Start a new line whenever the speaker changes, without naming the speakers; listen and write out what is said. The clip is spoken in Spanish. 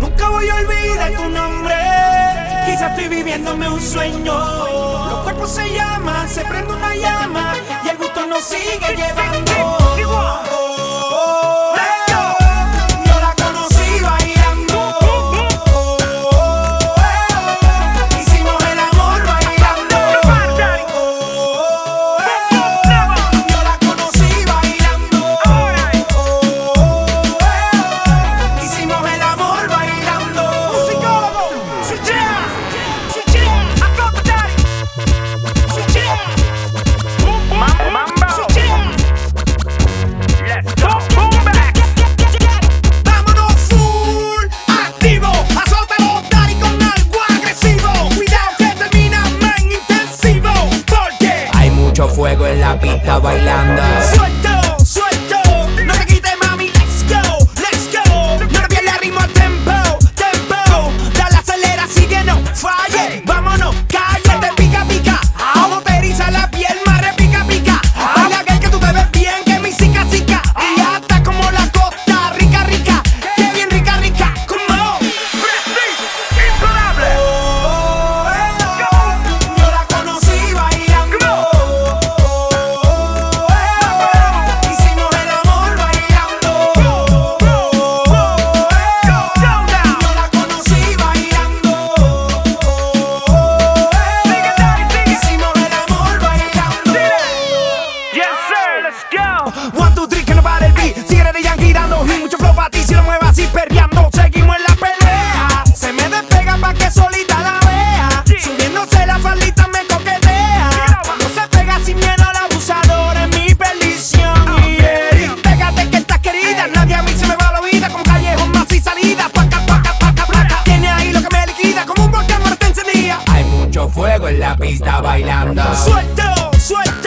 Nunca voy a olvidar tu nombre. Quizás estoy viviéndome un sueño. Los cuerpos se llaman, se prende una llama y el gusto nos sigue llevando.
pista bailando.
está bailando.
Suelto,
suelto.